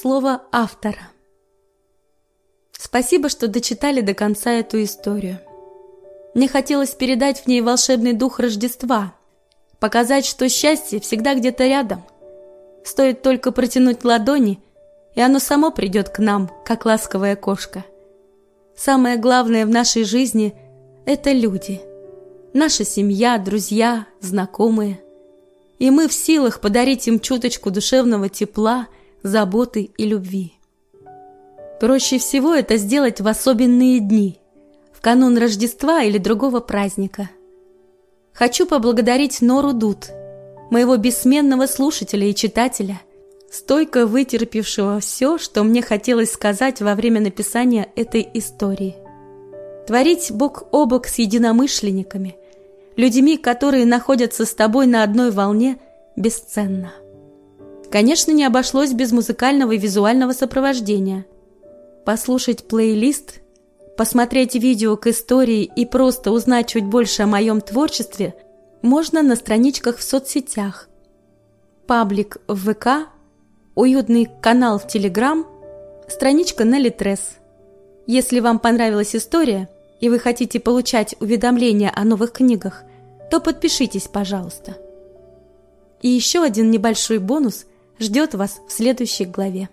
Слово автора. Спасибо, что дочитали до конца эту историю. Мне хотелось передать в ней волшебный дух Рождества, показать, что счастье всегда где-то рядом. Стоит только протянуть ладони, и оно само придет к нам, как ласковая кошка. Самое главное в нашей жизни – это люди. Наша семья, друзья, знакомые. И мы в силах подарить им чуточку душевного тепла, заботы и любви. Проще всего это сделать в особенные дни, в канун Рождества или другого праздника. Хочу поблагодарить Нору Дуд, моего бессменного слушателя и читателя – стойко вытерпевшего все, что мне хотелось сказать во время написания этой истории. Творить бок о бок с единомышленниками, людьми, которые находятся с тобой на одной волне, бесценно. Конечно, не обошлось без музыкального и визуального сопровождения. Послушать плейлист, посмотреть видео к истории и просто узнать чуть больше о моем творчестве можно на страничках в соцсетях. Паблик в ВК уютный канал в Телеграм, страничка на Литрес. Если вам понравилась история и вы хотите получать уведомления о новых книгах, то подпишитесь, пожалуйста. И еще один небольшой бонус ждет вас в следующей главе.